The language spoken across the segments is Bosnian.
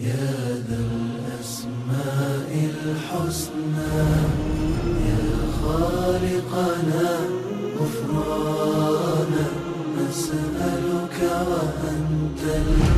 يا ذا الأسماء الحسنى يا خالقنا غفرانا نسألك وأنت الأسمى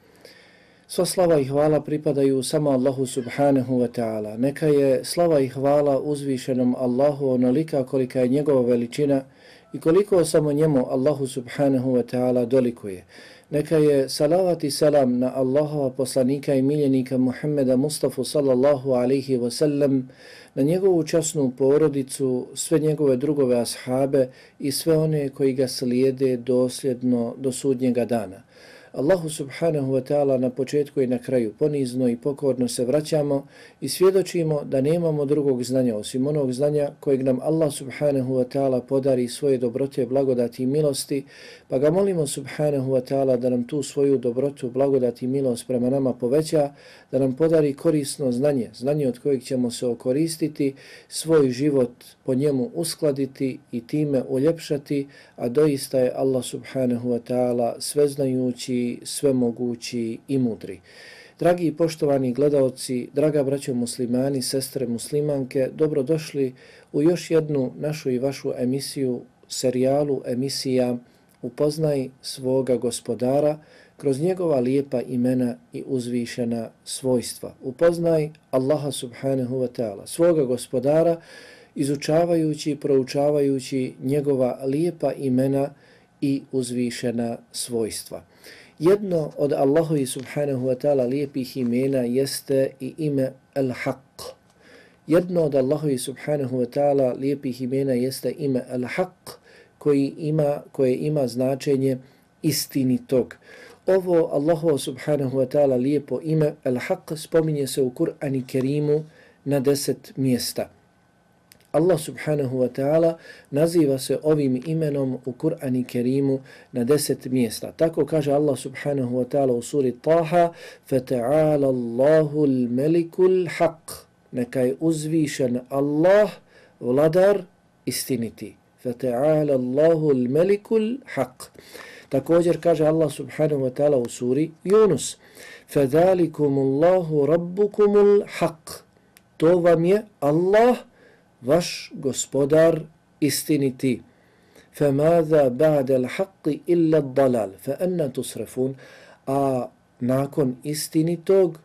Sva slava i hvala pripadaju samo Allahu subhanahu wa ta'ala. Neka je slava i hvala uzvišenom Allahu onolika kolika je njegova veličina i koliko samo njemu Allahu subhanahu wa ta'ala dolikuje. Neka je salavat i salam na Allahova poslanika i miljenika Muhammeda Mustafa sallallahu alaihi wa sallam, na njegovu časnu porodicu, sve njegove drugove ashabe i sve one koji ga slijede dosljedno do sudnjega dana. Allahu subhanahu wa ta'ala na početku i na kraju ponizno i pokorno se vraćamo i svjedočimo da nemamo drugog znanja osim onog znanja kojeg nam Allah subhanahu wa ta'ala podari svoje dobrote, blagodati i milosti, pa ga molimo subhanahu wa ta'ala da nam tu svoju dobrotu, blagodati i milost prema nama poveća, da nam podari korisno znanje, znanje od kojeg ćemo se okoristiti, svoj život po njemu uskladiti i time uljepšati, a doista je Allah subhanahu wa ta'ala sveznajući svemogući i mudri. Dragi i poštovani gledaoci, draga braćo muslimani, sestre muslimanke, dobrodošli u još jednu našu i vašu emisiju, serijalu emisija Upoznaj svoga gospodara kroz njegova lijepa imena i uzvišena svojstva. Upoznaj Allaha subhanahu wa ta'ala, svoga gospodara, izučavajući i proučavajući njegova lijepa imena i uzvišena svojstva. Jedno od Allahovi subhanahu wa ta'ala lijepih imena jeste i ime Al-Haq. Jedno od Allahovi subhanahu wa ta'ala lijepih imena jeste ime Al-Haq koji ima, koje ima značenje istinitog. Ovo Allahu subhanahu wa ta'ala lijepo ime Al-Haq spominje se u Kur'ani Kerimu na deset mjesta. Allah subhanahu wa ta'ala naziva se ovim imenom u Kur'ani Kerimu na deset mjesta. Tako kaže Allah subhanahu wa ta'ala u suri Taha فَتَعَالَ اللَّهُ الْمَلِكُ الْحَقِّ Neka je uzvišen Allah, vladar istiniti. فَتَعَالَ اللَّهُ الْمَلِكُ الْحَقِّ Također kaže Allah subhanahu wa ta'ala u suri Yunus فَذَلِكُمُ اللَّهُ رَبُّكُمُ الْحَقِّ To vam je Allah vaš gospodar istiniti. فَمَاذَا بَعْدَ الْحَقِّ إِلَّا الضَّلَالِ فَأَنَّ تُسْرَفُونَ A nakon istinitog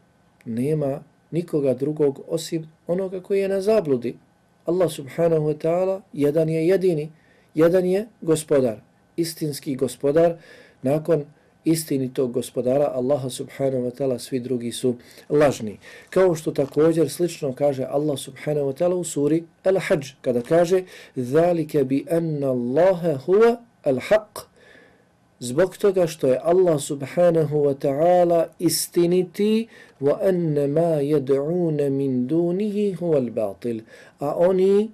nema nikoga drugog osim onoga koji je na zabludi. Allah subhanahu wa ta'ala jedan je jedini, jedan je gospodar, istinski gospodar nakon istinitog gospodara Allaha subhanahu wa ta'ala svi drugi su lažni. Kao što također slično kaže Allah subhanahu wa ta'ala u suri Al-Hajj kada kaže ذَلِكَ بِأَنَّ اللَّهَ هُوَ الْحَقِّ Zbog toga što je Allah subhanahu wa ta'ala istiniti wa anna ma yad'un min dunihi huwa al-batil. A oni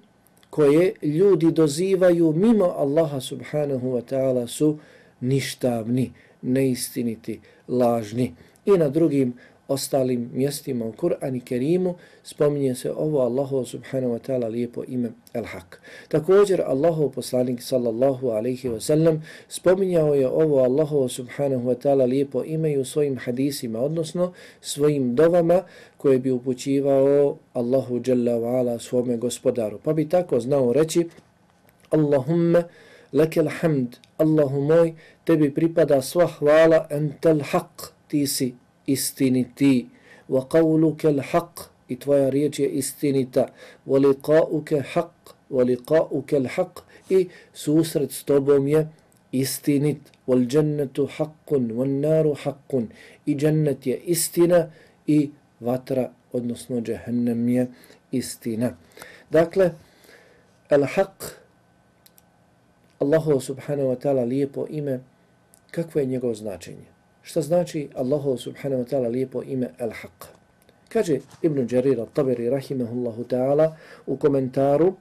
koje ljudi dozivaju mimo Allaha subhanahu wa ta'ala su ništavni neistiniti, lažni. I na drugim ostalim mjestima u Kur'an i Kerimu spominje se ovo Allahu subhanahu wa ta'ala lijepo ime El-Haq. Također Allahu poslanik sallallahu alaihi wa sallam spominjao je ovo Allahu subhanahu wa ta'ala lijepo ime u svojim hadisima, odnosno svojim dovama koje bi upućivao Allahu jalla wa ala svome gospodaru. Pa bi tako znao reći Allahumma lekel hamd, Allahu moj, tebi pripada sva hvala entel haq, ti si istiniti. Wa qawluke l'haq, i tvoja riječ je istinita. Wa liqa'uke haq, wa liqa'uke l'haq, i susret s tobom je istinit. Wal džennetu haqqun, wal naru haqqun, i džennet je istina, i vatra, odnosno džehennem je istina. Dakle, el haq, Allahov subhanahu wa ta'ala lijepo ime, kakvo je njegovo značenje? Šta znači Allahu subhanahu wa ta'ala lijepo ime Al-Haq? Kaže Ibn Jarir al-Tabiri rahimahullahu ta'ala u komentaru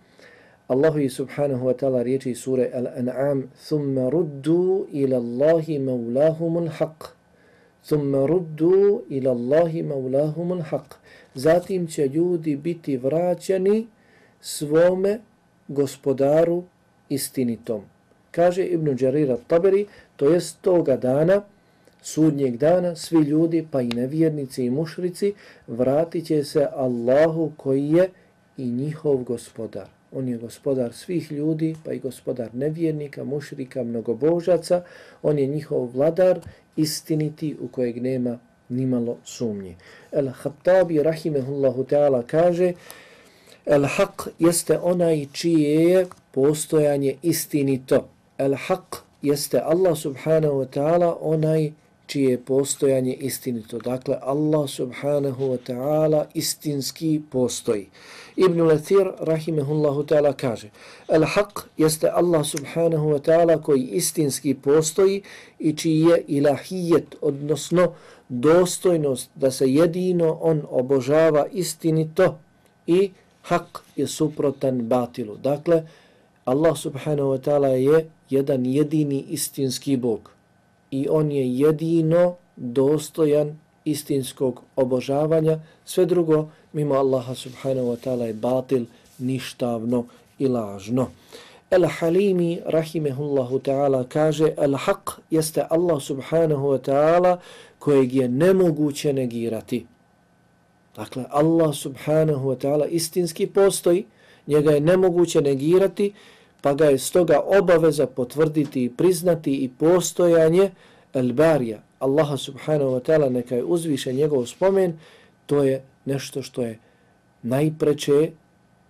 Allahu subhanahu wa ta'ala riječi sure Al-An'am thumma ruddu ila Allahi maulahumul haq thumma ruddu ila Allahi maulahumul haq zatim će ljudi biti vraćani svome gospodaru istinitom. Kaže Ibn Jarir al-Tabiri, to jest toga dana, sudnjeg dana svi ljudi, pa i nevjernici i mušrici, vratit će se Allahu koji je i njihov gospodar. On je gospodar svih ljudi, pa i gospodar nevjernika, mušrika, mnogobožaca. On je njihov vladar, istiniti u kojeg nema nimalo sumnje. El-Hattabi, rahimehullahu ta'ala, kaže El-Haq jeste onaj čije je postojanje istinito al-haq jeste Allah subhanahu wa ta'ala onaj čije postojanje istinito. Dakle, Allah subhanahu wa ta'ala istinski postoji. Ibn Lathir, rahimahullahu ta'ala, kaže Al-Haq jeste Allah subhanahu wa ta'ala koji istinski postoji i čiji je ilahijet, odnosno dostojnost da se jedino on obožava istinito i haq je suprotan batilu. Dakle, Allah subhanahu wa ta'ala je jedan jedini istinski Bog i on je jedino dostojan istinskog obožavanja. Sve drugo, mimo Allaha subhanahu wa ta'ala, je batil, ništavno i lažno. El Halimi, rahimehullahu ta'ala, kaže, El Haq jeste Allah subhanahu wa ta'ala kojeg je nemoguće negirati. Dakle, Allah subhanahu wa ta'ala istinski postoji, njega je nemoguće negirati, pa ga je stoga obaveza potvrditi i priznati i postojanje Elbarija, Allaha subhanahu wa ta'ala neka je uzviše njegov spomen, to je nešto što je najpreče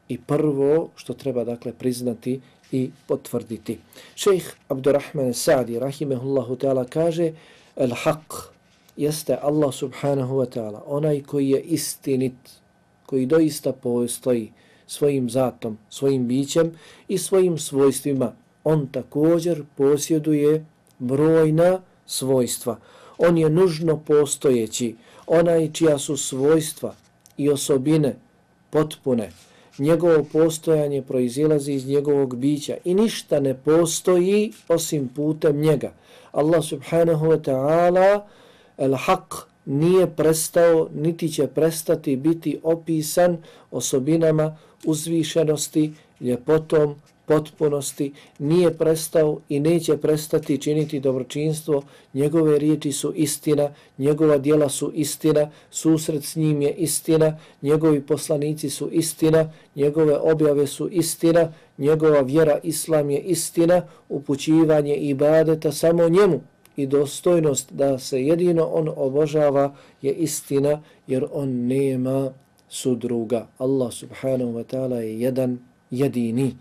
i prvo što treba dakle priznati i potvrditi. Šejh Abdurrahman Sa'di rahimehullahu ta'ala kaže el-haq jeste Allah subhanahu wa ta'ala onaj koji je istinit, koji doista postoji, svojim zatom, svojim bićem i svojim svojstvima. On također posjeduje brojna svojstva. On je nužno postojeći, onaj čija su svojstva i osobine potpune. Njegovo postojanje proizilazi iz njegovog bića i ništa ne postoji osim putem njega. Allah subhanahu wa ta'ala el-haq nije prestao, niti će prestati biti opisan osobinama uzvišenosti, ljepotom, potpunosti, nije prestao i neće prestati činiti dobročinstvo, njegove riječi su istina, njegova dijela su istina, susret s njim je istina, njegovi poslanici su istina, njegove objave su istina, njegova vjera islam je istina, upućivanje ibadeta samo njemu i dostojnost da se jedino on obožava je istina jer on nema sudruga. Allah subhanahu wa ta'ala je jedan jedini.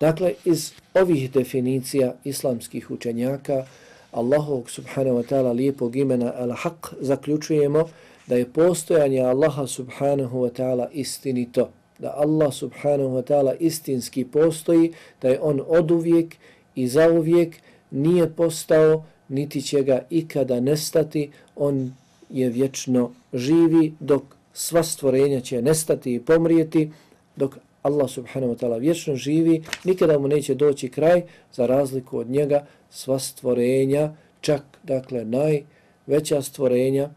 Dakle, iz ovih definicija islamskih učenjaka Allahovog subhanahu wa ta'ala lijepog imena Al-Haq zaključujemo da je postojanje Allaha subhanahu wa ta'ala istinito. Da Allah subhanahu wa ta'ala istinski postoji, da je on oduvijek i zauvijek nije postao niti će ga ikada nestati, on je vječno živi dok sva stvorenja će nestati i pomrijeti, dok Allah subhanahu wa ta'ala vječno živi, nikada mu neće doći kraj, za razliku od njega sva stvorenja, čak dakle najveća stvorenja,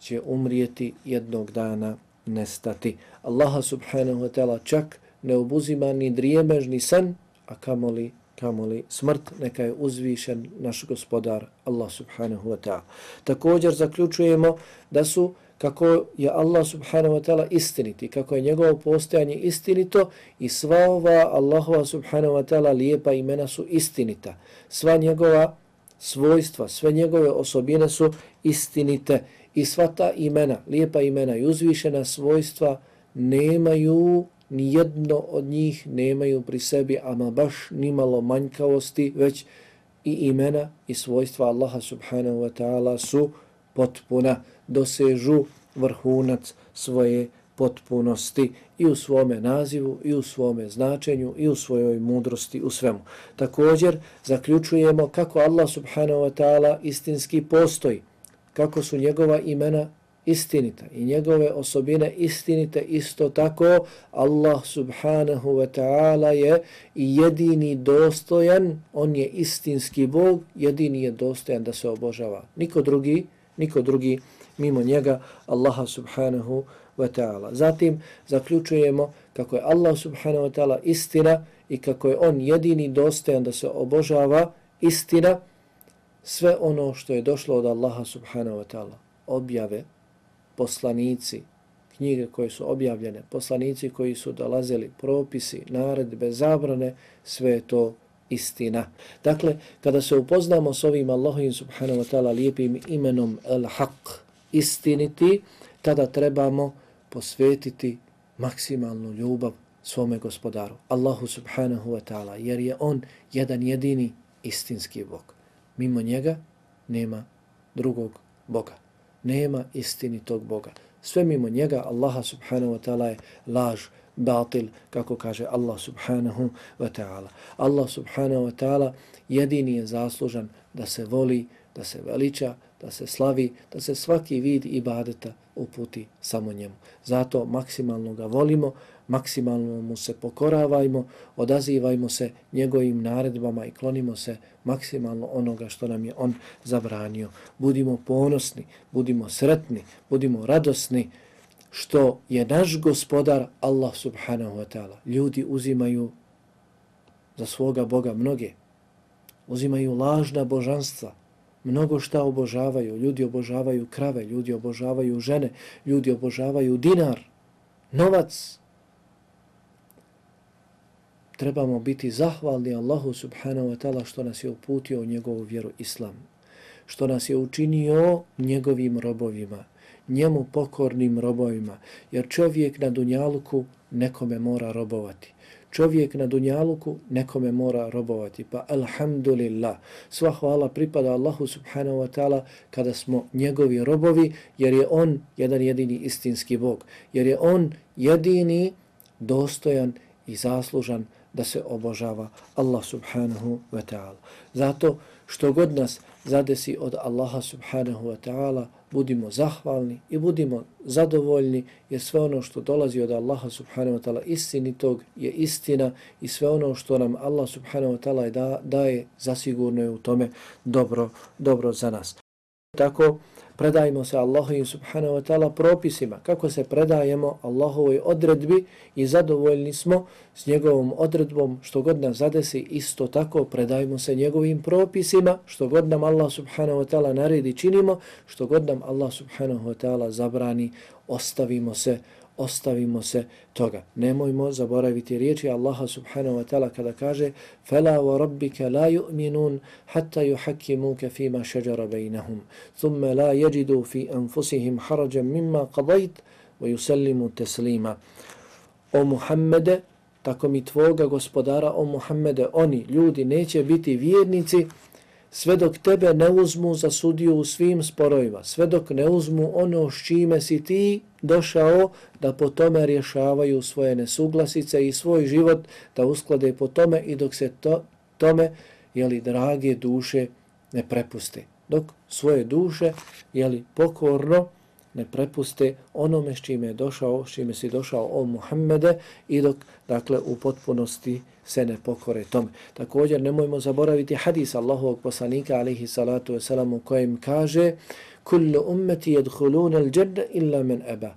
će umrijeti jednog dana nestati. Allaha subhanahu wa ta'ala čak ne obuzima ni drijemež ni san, a kamoli, kamoli smrt, neka je uzvišen naš gospodar Allah subhanahu wa ta'ala. Također zaključujemo da su kako je Allah subhanahu wa ta'ala istiniti, kako je njegovo postojanje istinito i sva ova Allahova subhanahu wa ta'ala lijepa imena su istinita. Sva njegova svojstva, sve njegove osobine su istinite i sva ta imena, lijepa imena i uzvišena svojstva nemaju nijedno od njih nemaju pri sebi ama baš nimalo manjkavosti, već i imena i svojstva Allaha subhanahu wa ta'ala su potpuna, dosežu vrhunac svoje potpunosti i u svome nazivu, i u svome značenju, i u svojoj mudrosti, u svemu. Također, zaključujemo kako Allah subhanahu wa ta'ala istinski postoji, kako su njegova imena istinita i njegove osobine istinite. Isto tako Allah subhanahu wa ta'ala je jedini dostojan on je istinski Bog jedini je dostojan da se obožava. Niko drugi niko drugi mimo njega Allaha subhanahu wa ta'ala. Zatim zaključujemo kako je Allah subhanahu wa ta'ala istina i kako je on jedini dostojan da se obožava istina sve ono što je došlo od Allaha subhanahu wa ta'ala. Objave poslanici, knjige koje su objavljene, poslanici koji su dolazili, propisi, naredbe, zabrane, sve je to istina. Dakle, kada se upoznamo s ovim Allahovim subhanahu wa ta'ala lijepim imenom El-Haq, istiniti, tada trebamo posvetiti maksimalnu ljubav svome gospodaru, Allahu subhanahu wa ta'ala, jer je on jedan jedini istinski Bog. Mimo njega nema drugog Boga nema istini tog Boga. Sve mimo njega Allaha subhanahu wa ta'ala je laž, batil, kako kaže Allah subhanahu wa ta'ala. Allah subhanahu wa ta'ala jedini je zaslužan da se voli, da se veliča, da se slavi, da se svaki vid ibadeta uputi samo njemu. Zato maksimalno ga volimo, maksimalno mu se pokoravajmo, odazivajmo se njegovim naredbama i klonimo se maksimalno onoga što nam je on zabranio. Budimo ponosni, budimo sretni, budimo radosni što je naš gospodar Allah subhanahu wa ta'ala. Ljudi uzimaju za svoga Boga mnoge, uzimaju lažna božanstva, mnogo šta obožavaju. Ljudi obožavaju krave, ljudi obožavaju žene, ljudi obožavaju dinar, novac, trebamo biti zahvalni Allahu subhanahu wa ta'ala što nas je uputio u njegovu vjeru islam, što nas je učinio njegovim robovima, njemu pokornim robovima, jer čovjek na dunjaluku nekome mora robovati. Čovjek na dunjaluku nekome mora robovati. Pa alhamdulillah, sva hvala pripada Allahu subhanahu wa ta'ala kada smo njegovi robovi, jer je on jedan jedini istinski Bog. Jer je on jedini dostojan i zaslužan da se obožava Allah subhanahu wa ta'ala. Zato što god nas zadesi od Allaha subhanahu wa ta'ala, budimo zahvalni i budimo zadovoljni jer sve ono što dolazi od Allaha subhanahu wa ta'ala istinitog je istina i sve ono što nam Allah subhanahu wa ta'ala da, daje zasigurno je u tome dobro, dobro za nas. Tako predajmo se Allahu subhanahu wa ta'ala propisima, kako se predajemo Allahovoj odredbi i zadovoljni smo s njegovom odredbom što god nas zadesi, isto tako predajmo se njegovim propisima, što god nam Allah subhanahu wa ta'ala naredi činimo, što god nam Allah subhanahu wa ta'ala zabrani, ostavimo se ostavimo se toga. Nemojmo zaboraviti riječi Allaha subhanahu wa ta'ala kada kaže فَلَا وَرَبِّكَ لَا يُؤْمِنُونَ حَتَّى يُحَكِّمُوكَ فِي مَا شَجَرَ بَيْنَهُمْ ثُمَّ لَا يَجِدُوا فِي أَنفُسِهِمْ حَرَجًا مِمَّا قَضَيْتْ وَيُسَلِّمُوا تَسْلِيمًا O Muhammede, tako mi tvoga gospodara, o Muhammede, oni, ljudi, neće biti vjernici sve dok tebe ne uzmu za sudiju u svim sporovima, sve dok ne uzmu ono s čime si ti došao da po tome rješavaju svoje nesuglasice i svoj život da usklade po tome i dok se to, tome, jeli, drage duše ne prepuste. Dok svoje duše, jeli, pokorno ne prepuste onome s čime je došao, s čime si došao o Muhammede i dok, dakle, u potpunosti se ne pokore tome. Također, nemojmo zaboraviti hadis Allahovog poslanika, alihi salatu wasalam, u kojem kaže kullu ummeti jedhulun al-janna illa man aba.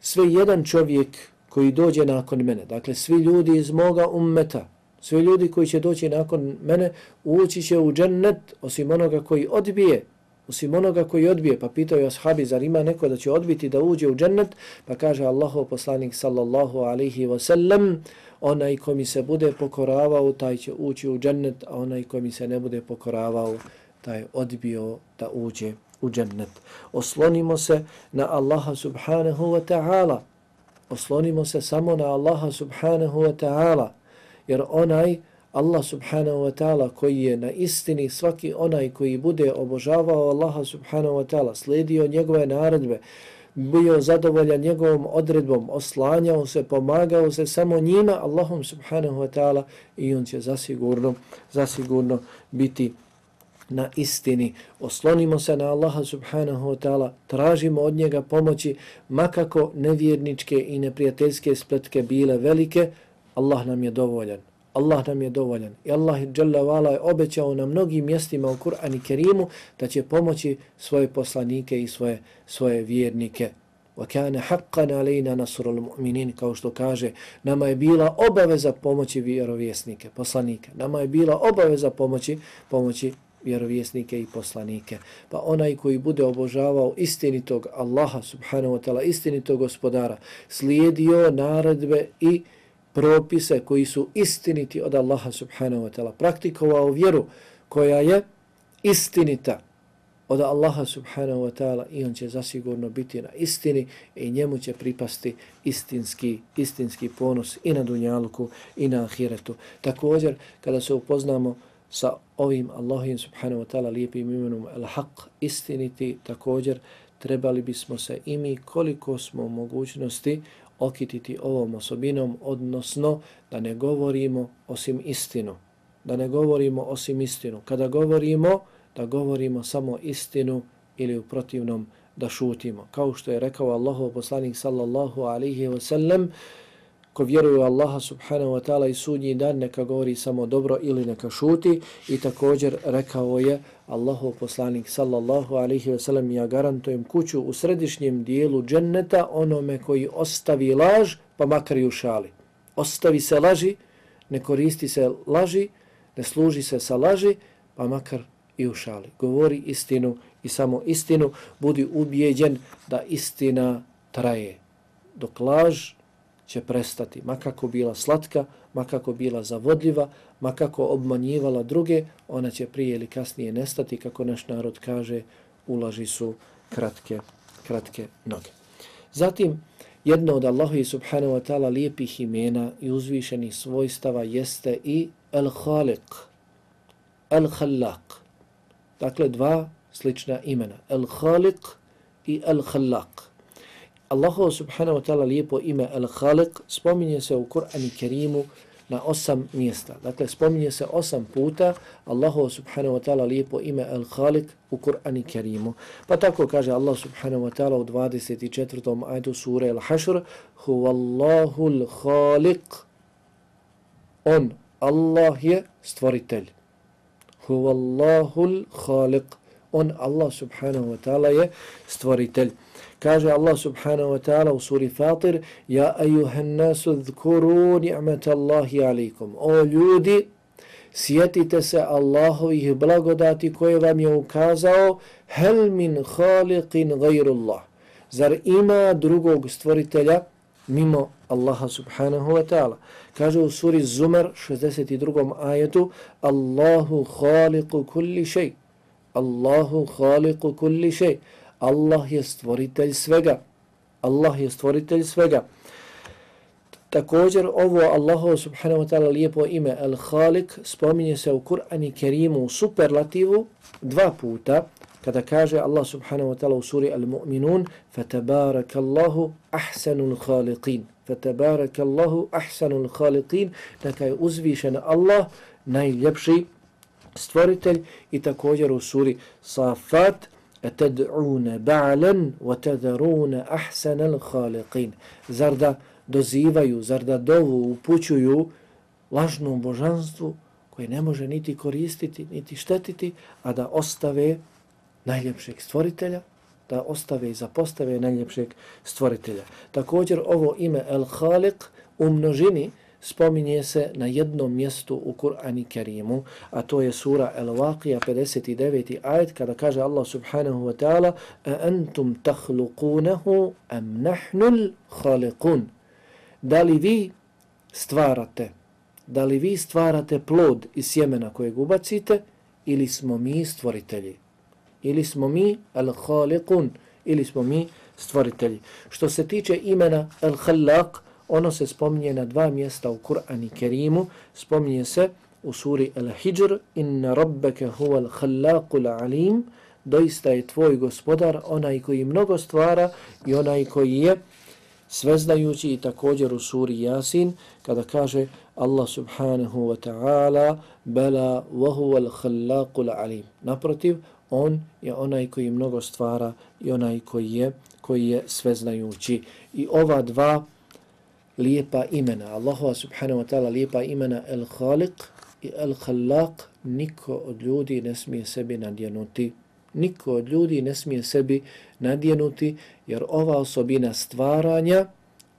Sve jedan čovjek koji dođe nakon mene, dakle svi ljudi iz moga ummeta, svi ljudi koji će doći nakon mene, ući će u džennet osim onoga koji odbije osim onoga koji odbije, pa pitaju ashabi, zar ima neko da će odbiti da uđe u džennet, pa kaže Allahov poslanik sallallahu alaihi wasallam, onaj ko mi se bude pokoravao, taj će ući u džennet, a onaj ko mi se ne bude pokoravao, taj odbio da uđe u džennet. Oslonimo se na Allaha subhanahu wa ta'ala. Oslonimo se samo na Allaha subhanahu wa ta'ala, jer onaj Allah subhanahu wa ta'ala koji je na istini svaki onaj koji bude obožavao Allaha subhanahu wa ta'ala, sledio njegove naredbe, bio zadovoljan njegovom odredbom, oslanjao se, pomagao se samo njima, Allahom subhanahu wa ta'ala i on će zasigurno, zasigurno biti na istini. Oslonimo se na Allaha subhanahu wa ta'ala, tražimo od njega pomoći, makako nevjerničke i neprijateljske spletke bile velike, Allah nam je dovoljan. Allah nam je dovoljan. I Allah je obećao na mnogim mjestima u Kur'an i Kerimu da će pomoći svoje poslanike i svoje, svoje vjernike. وَكَانَ حَقًّا عَلَيْنَا نَصْرُ الْمُؤْمِنِينَ Kao što kaže, nama je bila obaveza pomoći vjerovjesnike, poslanike. Nama je bila obaveza pomoći, pomoći vjerovjesnike i poslanike. Pa onaj koji bude obožavao istinitog Allaha subhanahu wa ta'ala, istinitog gospodara, slijedio naredbe i propise koji su istiniti od Allaha subhanahu wa ta'ala, praktikovao vjeru koja je istinita od Allaha subhanahu wa ta'ala i on će zasigurno biti na istini i njemu će pripasti istinski, istinski ponos i na dunjalku i na ahiretu. Također, kada se upoznamo sa ovim Allahim subhanahu wa ta'ala lijepim imenom al-haq istiniti, također trebali bismo se i mi koliko smo mogućnosti okititi ovom osobinom, odnosno da ne govorimo osim istinu. Da ne govorimo osim istinu. Kada govorimo, da govorimo samo istinu ili u protivnom da šutimo. Kao što je rekao Allahov poslanik sallallahu alaihi wa sallam, ko vjeruje u Allaha subhanahu wa ta'ala i sudnji dan neka govori samo dobro ili neka šuti i također rekao je Allahov poslanik sallallahu alaihi wa sallam ja garantujem kuću u središnjem dijelu dženneta onome koji ostavi laž pa makar i u šali. Ostavi se laži, ne koristi se laži, ne služi se sa laži pa makar i u šali. Govori istinu i samo istinu, budi ubijeđen da istina traje. Dok laž će prestati, makako bila slatka, makako bila zavodljiva, makako obmanjivala druge, ona će prije ili kasnije nestati, kako naš narod kaže, ulaži su kratke, kratke noge. Zatim, jedno od Allahi subhanahu wa ta'ala lijepih imena i uzvišenih svojstava jeste i Al-Khaliq, Al-Khallaq. Dakle, dva slična imena, Al-Khaliq i Al-Khallaq. Allahu subhanahu wa ta'ala lijepo ime Al-Khaliq spominje se u Kur'anu Kerimu na osam mjesta. Dakle, spominje se osam puta Allahu subhanahu wa ta'ala lijepo ime Al-Khaliq u Kur'anu Kerimu. Pa tako kaže Allah subhanahu wa ta'ala u 24. ajdu sura Al-Hashr Huvallahu al-Khaliq On, Allah je stvoritelj. Huvallahu al-Khaliq On, Allah subhanahu wa ta'ala je stvoritelj. Kaže Allah subhanahu wa ta'ala u suri Fatir Ja ayuhan nasu dhkuru ni'matallahi alikum. O ljudi, sjetite se Allahovih blagodati koje vam je ukazao hel min khaliqin gajrullah. Zar ima drugog stvoritelja mimo Allaha subhanahu wa ta'ala? Kaže u suri Zumar 62. ajetu Allahu khaliqu kulli šej. Allahu khaliqu kulli šej. Allah je stvoritelj svega. Allah je stvoritelj svega. Također ovo Allahu subhanahu wa ta'ala lijepo ime Al-Khalik spominje se u Kur'ani Kerimu u superlativu dva puta kada kaže Allah subhanahu wa ta'ala u suri Al-Mu'minun فَتَبَارَكَ ahsanul khaliqin. فَتَبَارَكَ ahsanul khaliqin. Neka je uzvišen Allah najljepši stvoritelj i također u suri Safat etad'una ba'lan wa tadharuna ahsana al-khaliqin zar da dozivaju zar da dovu upućuju lažnom božanstvu koje ne može niti koristiti niti štetiti a da ostave najljepšeg stvoritelja, da ostave i zapostave najljepšeg stvoritelja. Također ovo ime El Khaliq u množini spominje se na jednom mjestu u Kur'ani Kerimu, a to je sura Al-Waqija 59. ajet kada kaže Allah subhanahu wa ta'ala a antum tahluqunahu am nahnul khaliqun. Da li vi stvarate, da li vi stvarate plod iz sjemena kojeg ubacite ili smo mi stvoritelji? Ili smo mi al-khaliqun, ili smo mi stvoritelji. Što se tiče imena al-khallaq, Ono se spominje na dva mjesta u Kur'ani Kerimu. Spominje se u suri Al-Hijr Inna rabbeke huwa al-khallaqul alim Doista je tvoj gospodar onaj koji mnogo stvara i onaj koji je sveznajući i također u suri Yasin kada kaže Allah subhanahu wa ta'ala bela wa huwa al-khallaqul alim Naprotiv, on je onaj koji mnogo stvara i onaj koji je koji je sveznajući. I ova dva lijepa imena. Allahova subhanahu wa ta'ala lijepa imena El Khaliq i El Khalaq niko od ljudi ne smije sebi nadjenuti. Niko od ljudi ne smije sebi nadjenuti jer ova osobina stvaranja,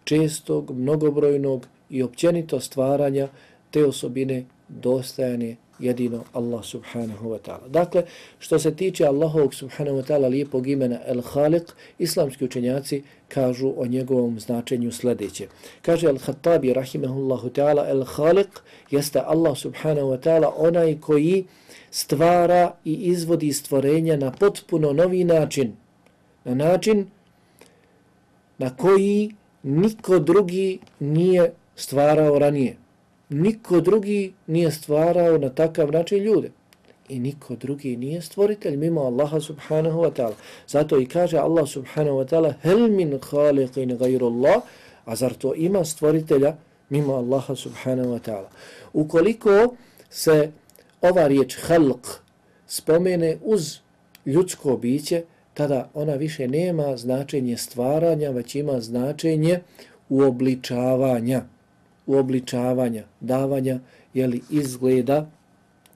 čestog, mnogobrojnog i općenito stvaranja, te osobine dostajane jedino Allah subhanahu wa ta'ala. Dakle, što se tiče Allahovog subhanahu wa ta'ala lijepog imena El Khaliq, islamski učenjaci kažu o njegovom značenju sljedeće. Kaže Al-Khattabi rahimahullahu ta'ala El Khaliq jeste Allah subhanahu wa ta'ala onaj koji stvara i izvodi stvorenja na potpuno novi način. Na način na koji niko drugi nije stvarao ranije niko drugi nije stvarao na takav način ljude. I niko drugi nije stvoritelj mimo Allaha subhanahu wa ta'ala. Zato i kaže Allah subhanahu wa ta'ala hel min khaliqin gajru Allah, a zar to ima stvoritelja mimo Allaha subhanahu wa ta'ala. Ukoliko se ova riječ halq spomene uz ljudsko biće, tada ona više nema značenje stvaranja, već ima značenje uobličavanja uobličavanja, davanja jeli, izgleda,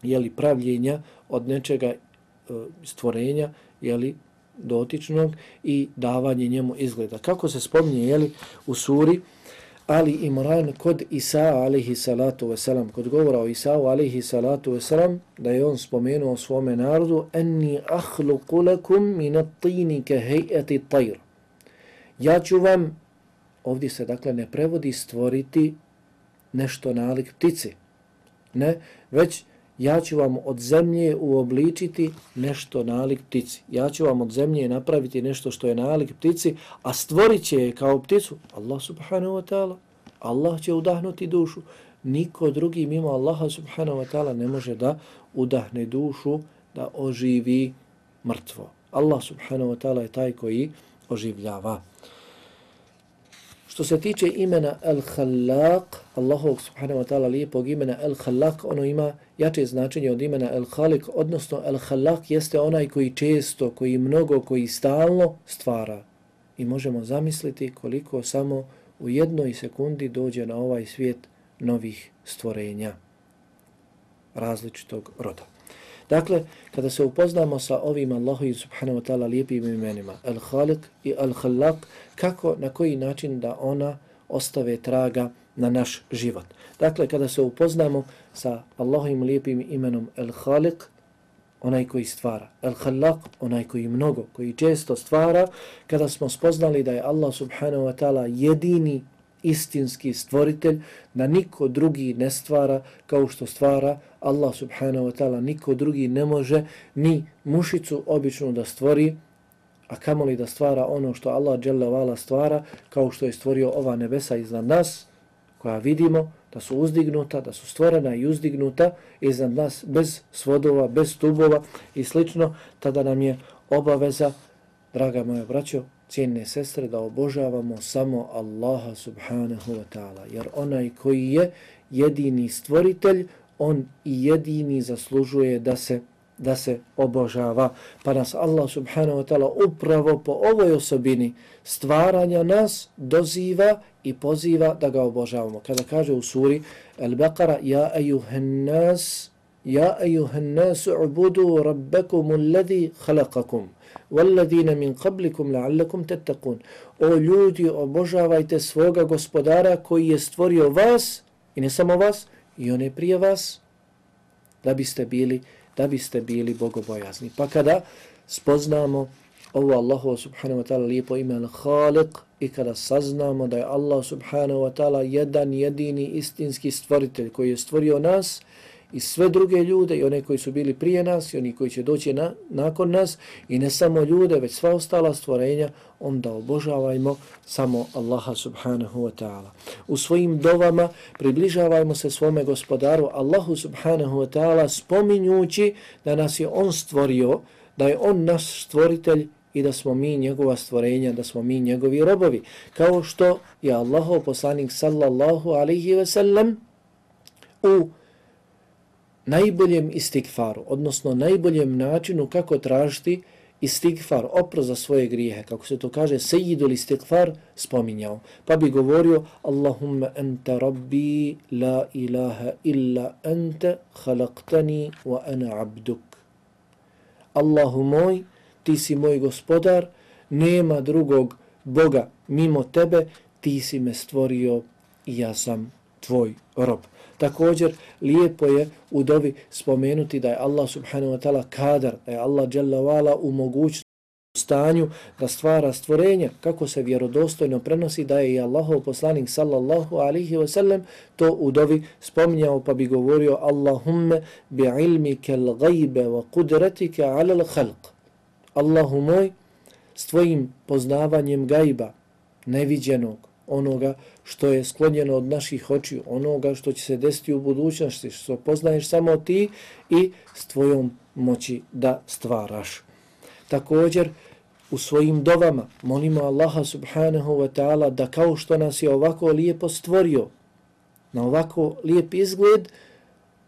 jeli, pravljenja od nečega e, stvorenja jeli, dotičnog i davanje njemu izgleda. Kako se spominje jeli, u suri Ali Imran kod Isa alihi salatu wasalam, kod govora o Isao alihi salatu wasalam, da je on spomenuo svome narodu enni ahluku lakum minat tini ke hejeti tajr. Ja ću vam, ovdje se dakle ne prevodi stvoriti nešto nalik ptici. Ne, već ja ću vam od zemlje uobličiti nešto nalik ptici. Ja ću vam od zemlje napraviti nešto što je nalik ptici, a stvorit će je kao pticu. Allah subhanahu wa ta'ala. Allah će udahnuti dušu. Niko drugi mimo Allaha subhanahu wa ta'ala ne može da udahne dušu, da oživi mrtvo. Allah subhanahu wa ta'ala je taj koji oživljava. Što se tiče imena Al-Khallaq, Allahovog subhanahu wa ta'ala lijepog imena Al-Khallaq, ono ima jače značenje od imena Al-Khaliq, odnosno Al-Khallaq jeste onaj koji često, koji mnogo, koji stalno stvara. I možemo zamisliti koliko samo u jednoj sekundi dođe na ovaj svijet novih stvorenja različitog roda. Dakle, kada se upoznamo sa ovim Allahu subhanahu wa ta'ala lijepim imenima, Al-Khaliq i Al-Khallaq, kako, na koji način da ona ostave traga na naš život. Dakle, kada se upoznamo sa Allahovim lijepim imenom El Khaliq, onaj koji stvara, El Khallaq, onaj koji mnogo, koji često stvara, kada smo spoznali da je Allah subhanahu wa ta'ala jedini istinski stvoritelj, da niko drugi ne stvara kao što stvara Allah subhanahu wa ta'ala, niko drugi ne može ni mušicu običnu da stvori, a kamoli da stvara ono što Allah dželle stvara, kao što je stvorio ova nebesa iznad nas, koja vidimo da su uzdignuta, da su stvorena i uzdignuta iznad nas bez svodova, bez stubova i slično, tada nam je obaveza, draga moja braćo, cijenine sestre, da obožavamo samo Allaha subhanahu wa ta'ala. Jer onaj koji je jedini stvoritelj, on i jedini zaslužuje da se da se obožava. Pa nas Allah subhanahu wa ta'ala upravo po ovoj osobini stvaranja nas doziva i poziva da ga obožavamo. Kada kaže u suri Al-Baqara Ja ejuhen nas Ja ejuhan nasu ubudu rabbekum alladhi khalaqakum walladina min qablikum la'allakum tattaqun. O ljudi, obožavajte svoga gospodara koji je stvorio vas i ne samo vas, i one prije vas, da biste bili da biste bili bogobojazni. Pa kada spoznamo ovo Allahu subhanahu wa ta'ala lijepo ime Al-Khaliq i kada saznamo da je Allah subhanahu wa ta'ala jedan jedini istinski stvoritelj koji je stvorio nas, i sve druge ljude i one koji su bili prije nas i oni koji će doći na, nakon nas i ne samo ljude, već sva ostala stvorenja, onda obožavajmo samo Allaha subhanahu wa ta'ala. U svojim dovama približavajmo se svome gospodaru Allahu subhanahu wa ta'ala spominjući da nas je On stvorio, da je On naš stvoritelj i da smo mi njegova stvorenja, da smo mi njegovi robovi. Kao što je Allahov poslanik sallallahu alaihi ve sellem u najboljem istigfaru, odnosno najboljem načinu kako tražiti istigfar, opro za svoje grijehe, kako se to kaže, sejidul istigfar, spominjao. Pa bi govorio, Allahumma anta rabbi, la ilaha illa anta, khalaqtani wa ana abduk. Allahu moj, ti si moj gospodar, nema drugog Boga mimo tebe, ti si me stvorio i ja sam tvoj rob. Također, lijepo je u dovi spomenuti da je Allah subhanahu wa ta'ala kadar, da je Allah dželle u mogućnosti stanju da stvara stvorenja, kako se vjerodostojno prenosi da je i Allahov poslanik sallallahu alihi wasallam to u dovi spominjao pa bi govorio Allahumme bi ilmike l'gajbe wa kudretike ala l'halq. Allahu moj, s tvojim poznavanjem gajba, neviđenog, onoga što je sklonjeno od naših očiju, onoga što će se desiti u budućnosti, što poznaješ samo ti i s tvojom moći da stvaraš. Također, u svojim dovama molimo Allaha subhanahu wa ta'ala da kao što nas je ovako lijepo stvorio, na ovako lijep izgled,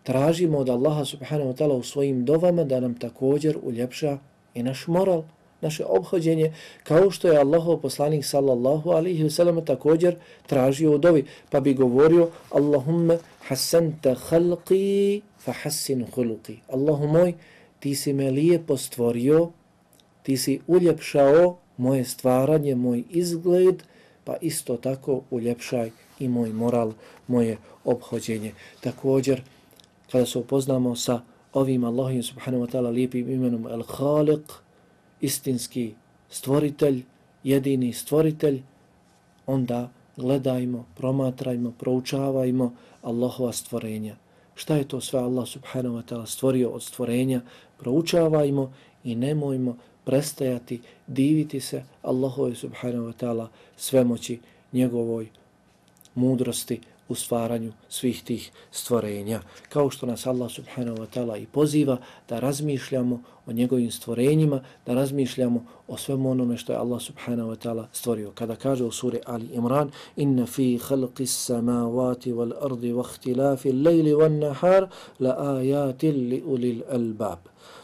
tražimo od Allaha subhanahu wa ta'ala u svojim dovama da nam također uljepša i naš moral, naše obhođenje, kao što je Allahov poslanik sallallahu alaihi wasallam također tražio u dovi, pa bi govorio Allahumma hasanta khalqi fa hassin khulqi. Allahu moj, ti si me lijepo stvorio, ti si uljepšao moje stvaranje, moj izgled, pa isto tako uljepšaj i moj moral, moje obhođenje. Također, kada se upoznamo sa ovim Allahim subhanahu wa ta'ala lijepim imenom Al-Khaliq, istinski stvoritelj, jedini stvoritelj, onda gledajmo, promatrajmo, proučavajmo Allahova stvorenja. Šta je to sve Allah subhanahu wa ta'ala stvorio od stvorenja? Proučavajmo i nemojmo prestajati diviti se Allahove subhanahu wa ta'ala svemoći njegovoj mudrosti, u stvaranju svih tih stvorenja. Kao što nas Allah subhanahu wa ta'ala i poziva da razmišljamo o njegovim stvorenjima, da razmišljamo o svemu onome što je Allah subhanahu wa ta'ala stvorio. Kada kaže u suri Ali Imran, inna fi khalqi samawati wal ardi wa ihtilafi lejli wan nahar la ayatin li ulil albab.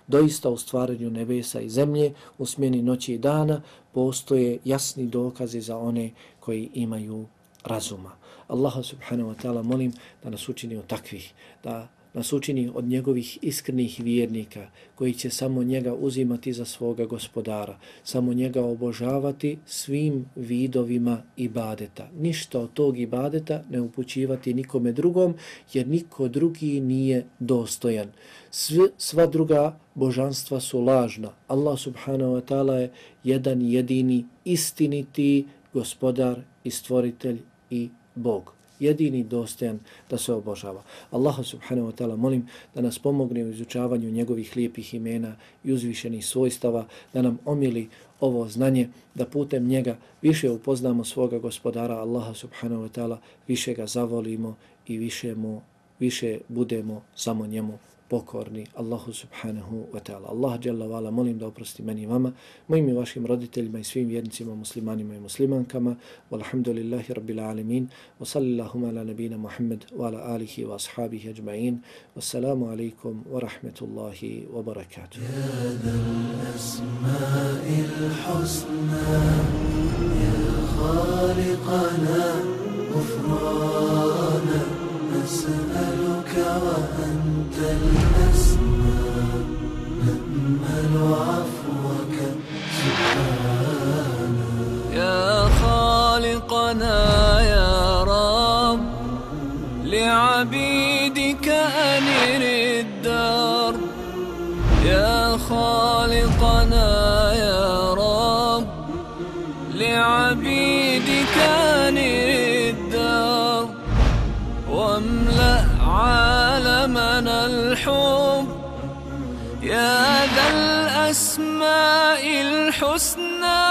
Doista u stvaranju nebesa i zemlje, u smjeni noći i dana, postoje jasni dokazi za one koji imaju razuma. Allaha subhanahu wa ta'ala molim da nas učini od takvih, da nas učini od njegovih iskrenih vjernika koji će samo njega uzimati za svoga gospodara, samo njega obožavati svim vidovima ibadeta. Ništa od tog ibadeta ne upućivati nikome drugom jer niko drugi nije dostojan. Sve, sva druga božanstva su lažna. Allah subhanahu wa ta'ala je jedan jedini istiniti gospodar i stvoritelj i Bog, jedini dostojan da se obožava. Allahu subhanahu wa ta'ala molim da nas pomogne u izučavanju njegovih lijepih imena i uzvišenih svojstava, da nam omili ovo znanje, da putem njega više upoznamo svoga gospodara. Allaha subhanahu wa ta'ala, više ga zavolimo i više mu više budemo samo njemu. Pokorni Allahu subhanahu wa ta'ala. Allah jalla wa ala, molim da oprosti meni i vama, mojim i vašim roditeljima i svim vjernicima, muslimanima i muslimankama. Walhamdulillahi rabbil alamin. Wa sallillahuma ala nabina Muhammad wa ala alihi wa ashabihi ajma'in. Wassalamu alaikum wa rahmetullahi wa barakatuh. وأنت الأسمى نأمل عفوك سبحانه يا خالقنا يا رب لعبيدك أنر الدار يا خالق الأسماء الحسنى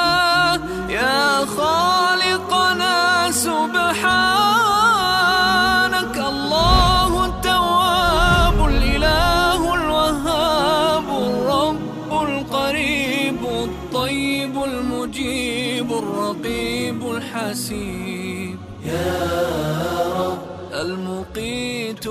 يا خالقنا سبحانك الله التواب الإله الوهاب الرب القريب الطيب المجيب الرقيب الحسيب. يا رب المقيت